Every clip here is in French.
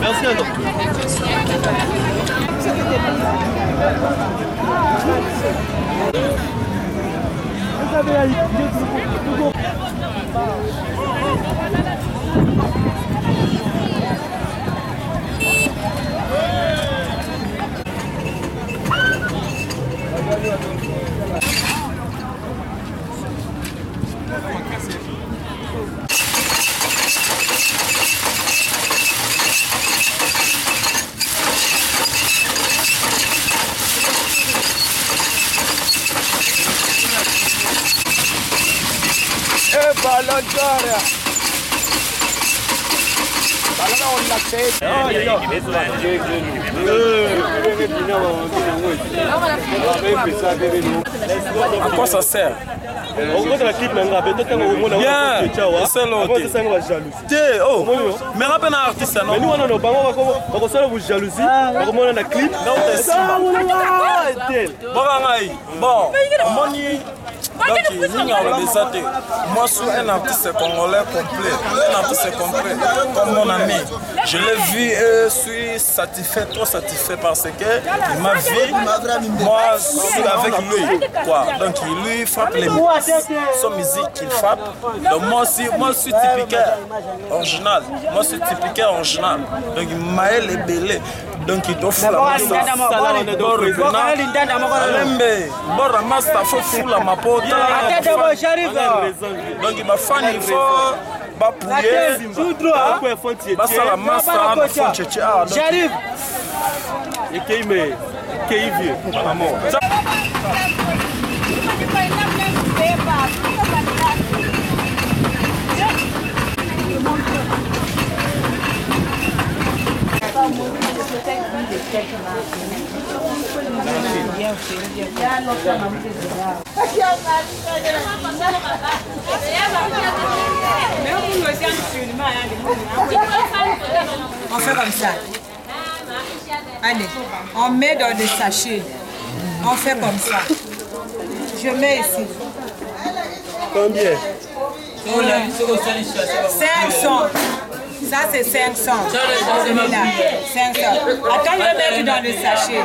Merci à toi. Eh, ballon d'or. Ballon on la tête. À quoi ça sert te. oh nga mpe na artiste bakosala bojalousie bakomona bon donc mwasi un artiste congolais complet un artiste complet comme mon ami je l'ai vu et suis satisfait trop satisfait parce que il m'a vu moi je suis avec lui quoi donc lui frappe les son musique qu'il frappe donc moi aussi moi suis typique original. Moi suis typique original. Donc maël est belé. Donc il doit faire la alembe. Bora master fo fulama po donc bafani fo bapuye basala master na fo cheche awa ekei me ekei vie mamo On fait comme ça. Allez, on met dans le sachet. On fait comme ça. Je mets ici. combien? 500. Ça, c'est 500. Celui-là, 500. Attends, je vais mettre dans le sachet.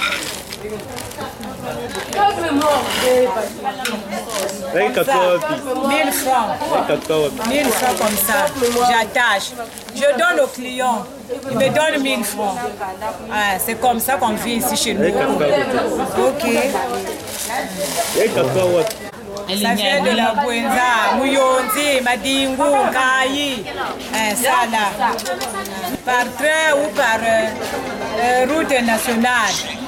naikatoa wapi 1000 francs. naikatoa wapi 1000 francs comme ça. J'attache. Je donne au client. Il me donne 1000 francs. Ah, c'est comme ça qu'on vit ici chez nous. Ok. Ça vient de la Bouenza, Mouyonzi, Madingu, Kayi. Ça là. Par train ou par euh, euh, route nationale.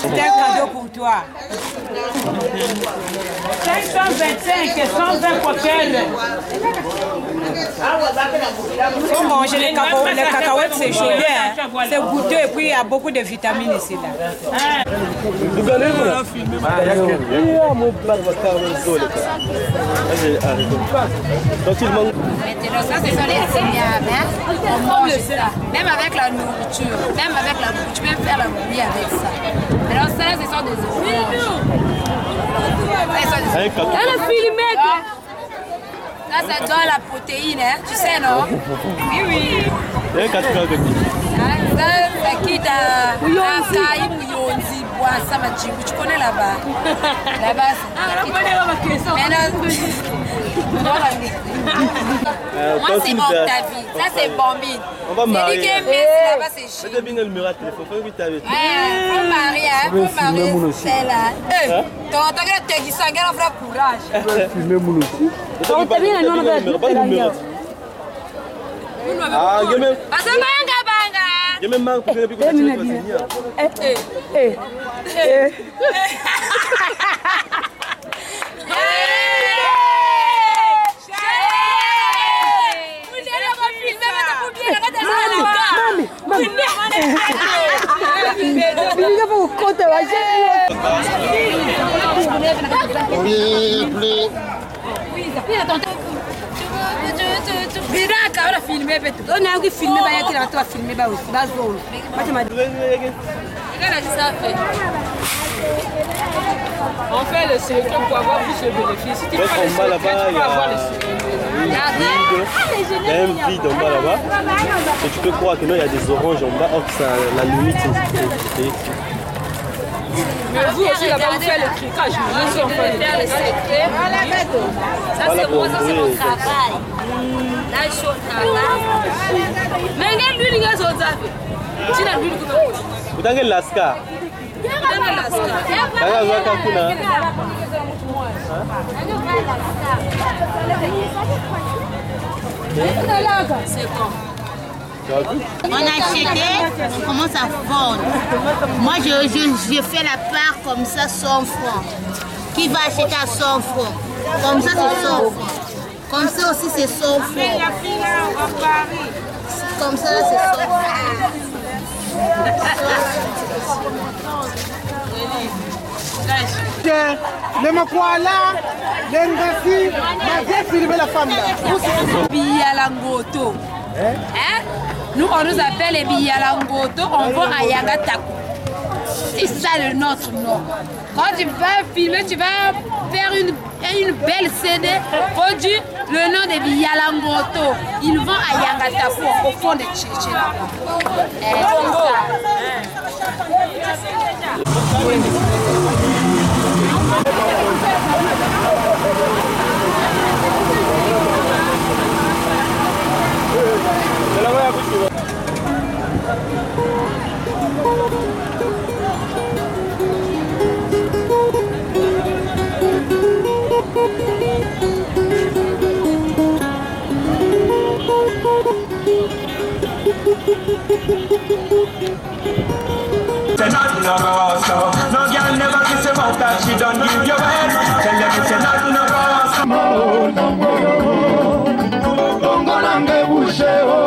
C'est un cadeau pour toi. 525 et 120 coquelles. Faut manger les cacahuètes, les cacahuètes c'est joli, hein. c'est goûteux et puis il y a beaucoup de vitamines ici. Là. donc il manque Maintenant, ça, ce sont les ignables. Hein? On mange ça. Même avec la nourriture, même avec la bouffe, tu peux faire la bouillie avec ça. Alors, ça, ce sont des oranges. Ça, ce sont des naikatoa Ça, ça donne la protéine, hein? tu sais, non? Oui, oui. naikatoa wapi Hein, Ça, ça quitte à Akaï, Mouyonzi, Boissa, Madjibou. Tu connais là-bas? Là-bas, c'est. Maintenant, Moi, c'est mon David. Ça, c'est Bombine. On va C'est lui marier. qui est là-bas, c'est Faites Chine. bien le numéro de téléphone, faut vite avec. Ouais, faut marier, hein, faut marier celle-là. Eh, ton tant que tu es sanguin, on fera courage. Pas le numéro. Ah, il y a même, Parce que banga banga. il y a même marque pour que tu bazolo On fait le sélection pour avoir plus de bénéfices. Si tu fais le là-bas, tu peux avoir vide. Il y a un vide en bas là-bas. Et tu peux croire que non, il y a des oranges en bas. Que ça, la limite. Mais vous aussi là-bas, vous faites le tricage. Nous aussi, on fait le faire les secrets. Ça, c'est pour moi, ça, c'est mon travail. Là, je suis au travail. Mais regarde l'huile, regarde son travail. Tu n'as l'huile que vous. Kaka zwaka kuna. C'est bon. On a acheté, on commence à vendre. Moi, je, je, je fais la part comme ça, 100 francs. Qui va acheter à 100 francs? Comme ça, c'est 100 francs. Comme ça aussi, c'est 100 francs. Comme ça, c'est 100 francs. nengasi la femme là Biyalangoto. Hein? Nous, on nous appelle les Biyalangoto, on va à Yangataku. C'est ça le notre nom. Quand tu vas filmer, tu vas faire une, une belle CD, produit le nom de Biyalangoto. Ils vont à Yangataku, au fond de Tchétché. Eh. Say nothing about so No girl never kiss him out that don't give you head Tell